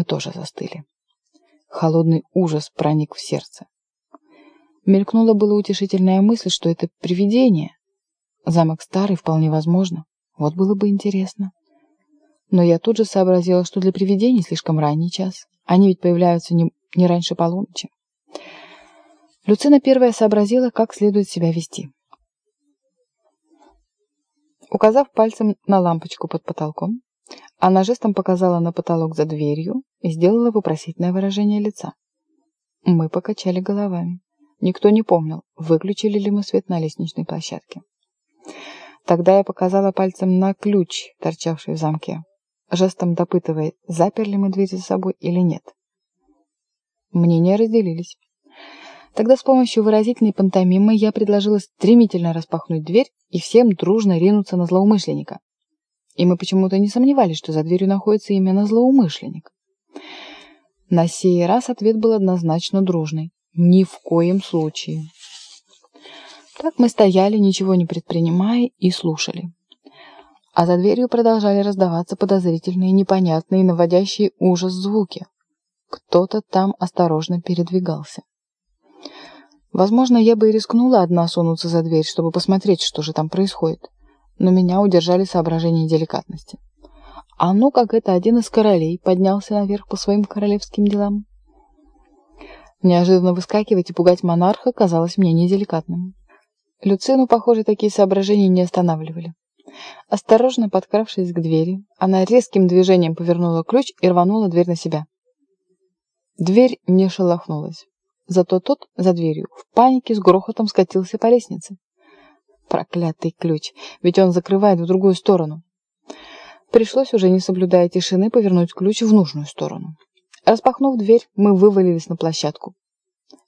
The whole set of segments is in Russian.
Мы тоже застыли. Холодный ужас проник в сердце. Мелькнула была утешительная мысль, что это привидение. Замок старый, вполне возможно. Вот было бы интересно. Но я тут же сообразила, что для привидений слишком ранний час. Они ведь появляются не, не раньше полуночи. Люцина первая сообразила, как следует себя вести. Указав пальцем на лампочку под потолком, она жестом показала на потолок за дверью сделала вопросительное выражение лица. Мы покачали головами. Никто не помнил, выключили ли мы свет на лестничной площадке. Тогда я показала пальцем на ключ, торчавший в замке, жестом допытывая, заперли мы дверь за собой или нет. Мнения разделились. Тогда с помощью выразительной пантомимы я предложила стремительно распахнуть дверь и всем дружно ринуться на злоумышленника. И мы почему-то не сомневались, что за дверью находится именно злоумышленник. На сей раз ответ был однозначно дружный. Ни в коем случае. Так мы стояли, ничего не предпринимая, и слушали. А за дверью продолжали раздаваться подозрительные, непонятные, наводящие ужас звуки. Кто-то там осторожно передвигался. Возможно, я бы и рискнула одна сунуться за дверь, чтобы посмотреть, что же там происходит. Но меня удержали соображения деликатности. А ну, как это один из королей поднялся наверх по своим королевским делам. Неожиданно выскакивать и пугать монарха казалось мне неделикатным. Люцину, похоже, такие соображения не останавливали. Осторожно подкравшись к двери, она резким движением повернула ключ и рванула дверь на себя. Дверь не шелохнулась. Зато тот за дверью в панике с грохотом скатился по лестнице. Проклятый ключ, ведь он закрывает в другую сторону. Пришлось, уже не соблюдая тишины, повернуть ключ в нужную сторону. Распахнув дверь, мы вывалились на площадку.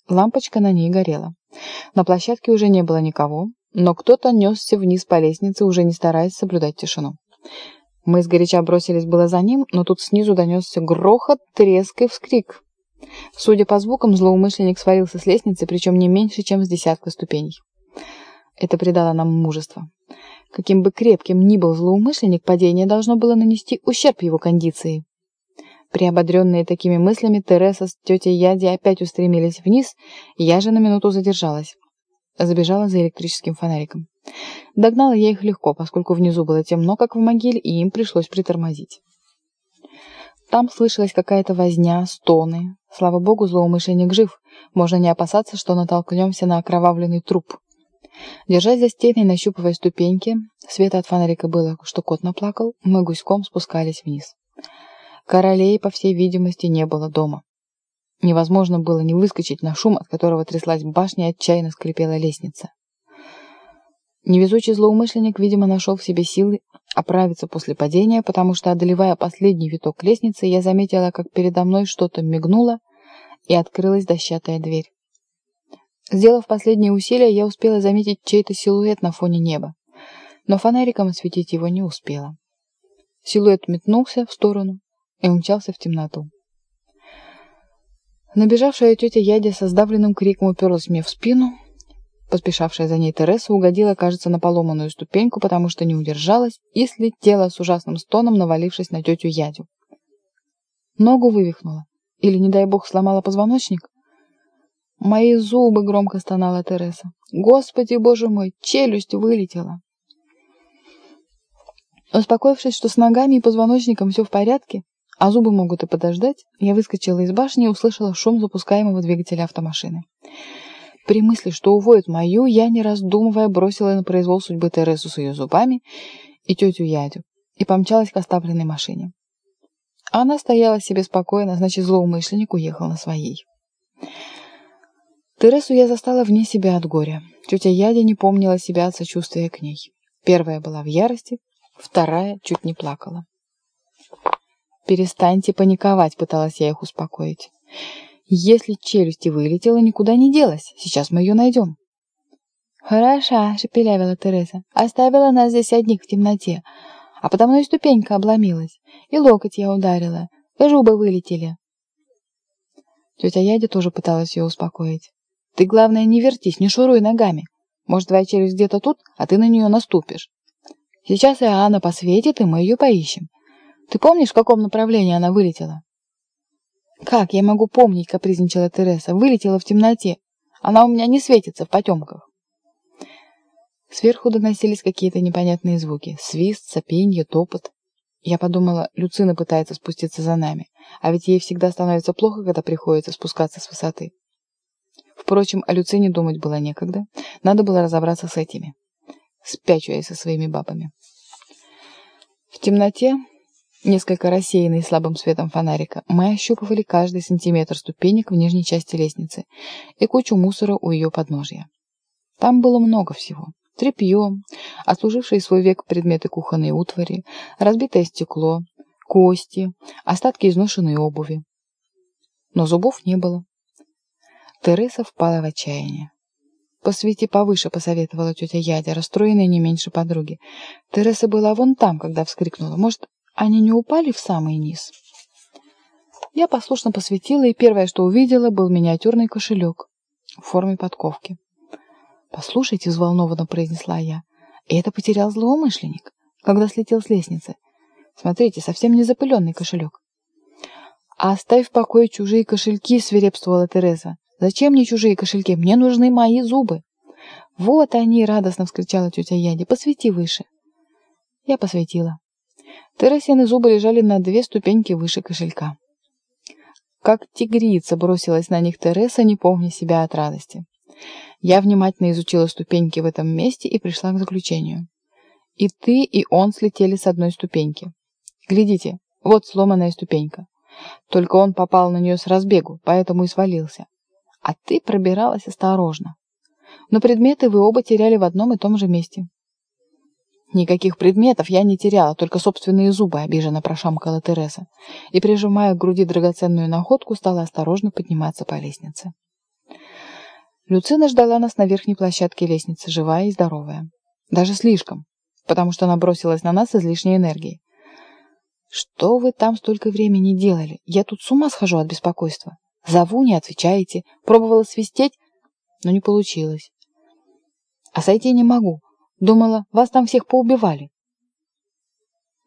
Лампочка на ней горела. На площадке уже не было никого, но кто-то несся вниз по лестнице, уже не стараясь соблюдать тишину. Мы сгоряча бросились было за ним, но тут снизу донесся грохот, треск и вскрик. Судя по звукам, злоумышленник свалился с лестницы, причем не меньше, чем с десятка ступеней. Это придало нам мужество. Каким бы крепким ни был злоумышленник, падение должно было нанести ущерб его кондиции. Приободренные такими мыслями, Тереса с тетей Яди опять устремились вниз, я же на минуту задержалась. Забежала за электрическим фонариком. Догнала я их легко, поскольку внизу было темно, как в могиле, и им пришлось притормозить. Там слышалась какая-то возня, стоны. Слава богу, злоумышленник жив. Можно не опасаться, что натолкнемся на окровавленный труп. Держась за стены и нащупывая ступеньки, света от фонарика было, что кот наплакал, мы гуськом спускались вниз. Королей, по всей видимости, не было дома. Невозможно было не выскочить на шум, от которого тряслась башня и отчаянно скрипела лестница. Невезучий злоумышленник, видимо, нашел в себе силы оправиться после падения, потому что, одолевая последний виток лестницы, я заметила, как передо мной что-то мигнуло, и открылась дощатая дверь. Сделав последние усилия, я успела заметить чей-то силуэт на фоне неба, но фонариком осветить его не успела. Силуэт метнулся в сторону и умчался в темноту. Набежавшая тетя Ядя со сдавленным криком уперлась мне в спину, Поспешавшая за ней Тереса угодила, кажется, на поломанную ступеньку, потому что не удержалась и слетела с ужасным стоном, навалившись на тетю Ядю. Ногу вывихнула. Или, не дай бог, сломала позвоночник? «Мои зубы!» — громко стонала Тереса. «Господи, боже мой, челюсть вылетела!» Успокоившись, что с ногами и позвоночником все в порядке, а зубы могут и подождать, я выскочила из башни и услышала шум запускаемого двигателя автомашины. При мысли, что уводят мою, я, не раздумывая, бросила на произвол судьбы Тересу с ее зубами и тетю Ядю и помчалась к оставленной машине. Она стояла себе спокойно, значит, злоумышленник уехал на своей. Тересу я застала вне себя от горя. Тетя Ядя не помнила себя от сочувствия к ней. Первая была в ярости, вторая чуть не плакала. «Перестаньте паниковать», — пыталась я их успокоить. Если челюсть и вылетела, никуда не делась. Сейчас мы ее найдем. «Хороша», — шепелявила Тереза. «Оставила нас здесь одних в темноте. А подо мной ступенька обломилась. И локоть я ударила. И зубы вылетели». Тетя Ядя тоже пыталась ее успокоить. «Ты, главное, не вертись, не шуруй ногами. Может, твоя челюсть где-то тут, а ты на нее наступишь. Сейчас Иоанна посветит, и мы ее поищем. Ты помнишь, в каком направлении она вылетела?» «Как я могу помнить?» — капризничала Тереса. «Вылетела в темноте. Она у меня не светится в потемках». Сверху доносились какие-то непонятные звуки. Свист, сопенье, топот. Я подумала, Люцина пытается спуститься за нами. А ведь ей всегда становится плохо, когда приходится спускаться с высоты. Впрочем, о Люцине думать было некогда. Надо было разобраться с этими. Спячу я со своими бабами. В темноте Несколько рассеянные слабым светом фонарика, мы ощупывали каждый сантиметр ступенек в нижней части лестницы и кучу мусора у ее подножья. Там было много всего. Тряпье, отслужившие свой век предметы кухонной утвари, разбитое стекло, кости, остатки изношенной обуви. Но зубов не было. Тереса впала в отчаяние. «Посвети повыше», — посоветовала тетя Ядя, расстроенная не меньше подруги. Тереса была вон там, когда вскрикнула. «Может, они не упали в самый низ. Я послушно посветила, и первое, что увидела, был миниатюрный кошелек в форме подковки. «Послушайте», — взволнованно произнесла я, — «это потерял злоумышленник, когда слетел с лестницы. Смотрите, совсем не запыленный кошелек». «Оставь в покое чужие кошельки», — свирепствовала Тереза. «Зачем мне чужие кошельки? Мне нужны мои зубы». «Вот они!» — радостно вскричала тетя Яди. «Посвети выше». Я посветила. Террасины зубы лежали на две ступеньки выше кошелька. Как тигрица бросилась на них Тереса, не помня себя от радости. Я внимательно изучила ступеньки в этом месте и пришла к заключению. И ты, и он слетели с одной ступеньки. Глядите, вот сломанная ступенька. Только он попал на нее с разбегу, поэтому и свалился. А ты пробиралась осторожно. Но предметы вы оба теряли в одном и том же месте. Никаких предметов я не теряла, только собственные зубы, обиженно прошамкала Тереса. И, прижимая к груди драгоценную находку, стала осторожно подниматься по лестнице. Люцина ждала нас на верхней площадке лестницы, живая и здоровая. Даже слишком, потому что она бросилась на нас излишней энергией. «Что вы там столько времени делали? Я тут с ума схожу от беспокойства. Зову, не отвечаете. Пробовала свистеть, но не получилось. А сойти не могу. Думала, вас там всех поубивали.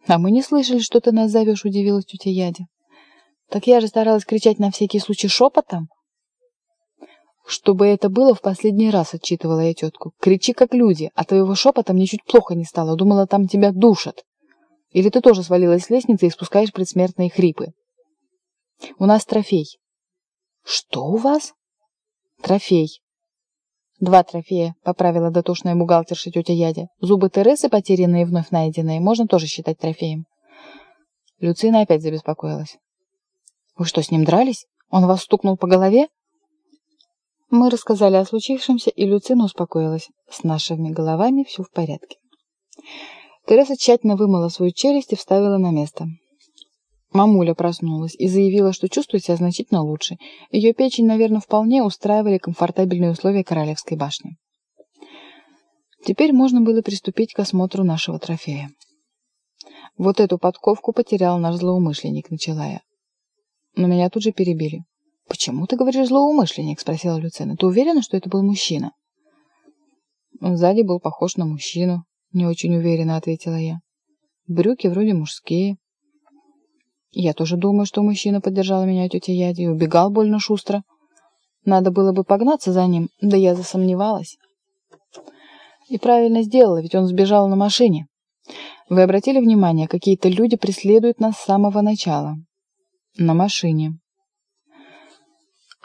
А мы не слышали, что ты нас зовешь, удивилась тетя Ядя. Так я же старалась кричать на всякий случай шепотом. Чтобы это было в последний раз, отчитывала я тетку. Кричи как люди, а твоего шепота мне чуть плохо не стало. Думала, там тебя душат. Или ты тоже свалилась с лестницы и спускаешь предсмертные хрипы. У нас трофей. Что у вас? Трофей. «Два трофея», — поправила дотошная бухгалтерша тетя Ядя. «Зубы Тересы, потерянные и вновь найденные, можно тоже считать трофеем». Люцина опять забеспокоилась. «Вы что, с ним дрались? Он вас стукнул по голове?» Мы рассказали о случившемся, и Люцина успокоилась. С нашими головами все в порядке. Тереса тщательно вымыла свою челюсть и вставила на место. Мамуля проснулась и заявила, что чувствует себя значительно лучше. Ее печень, наверное, вполне устраивали комфортабельные условия Королевской башни. Теперь можно было приступить к осмотру нашего трофея. «Вот эту подковку потерял наш злоумышленник», — начала я. Но меня тут же перебили. «Почему ты говоришь злоумышленник?» — спросила Люцина. «Ты уверена, что это был мужчина?» Он сзади был похож на мужчину, не очень уверенно ответила я. Брюки вроде мужские, я тоже думаю, что мужчина поддержала меня тетя Яди и убегал больно шустро. Надо было бы погнаться за ним, да я засомневалась. И правильно сделала, ведь он сбежал на машине. Вы обратили внимание, какие-то люди преследуют нас с самого начала? На машине.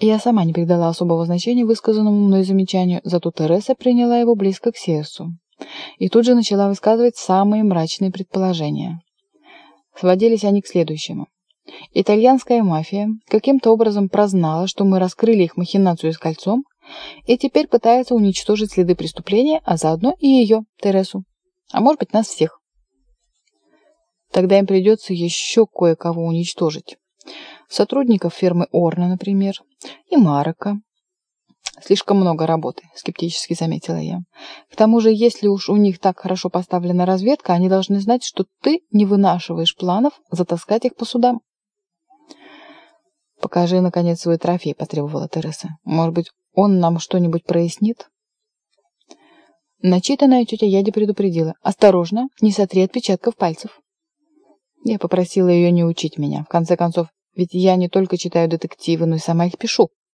Я сама не придала особого значения высказанному мной замечанию, зато Тереса приняла его близко к сердцу. И тут же начала высказывать самые мрачные предположения. Сводились они к следующему. Итальянская мафия каким-то образом прознала, что мы раскрыли их махинацию с кольцом, и теперь пытается уничтожить следы преступления, а заодно и ее, Тересу. А может быть, нас всех. Тогда им придется еще кое-кого уничтожить. Сотрудников фирмы Орна, например, и Марока, Слишком много работы, скептически заметила я. К тому же, если уж у них так хорошо поставлена разведка, они должны знать, что ты не вынашиваешь планов затаскать их по судам. Покажи, наконец, свой трофей, потребовала Тереса. Может быть, он нам что-нибудь прояснит? Начитанная тетя Яди предупредила. Осторожно, не сотри отпечатков пальцев. Я попросила ее не учить меня. В конце концов, Ведь я не только читаю детективы, но и сама их пишу.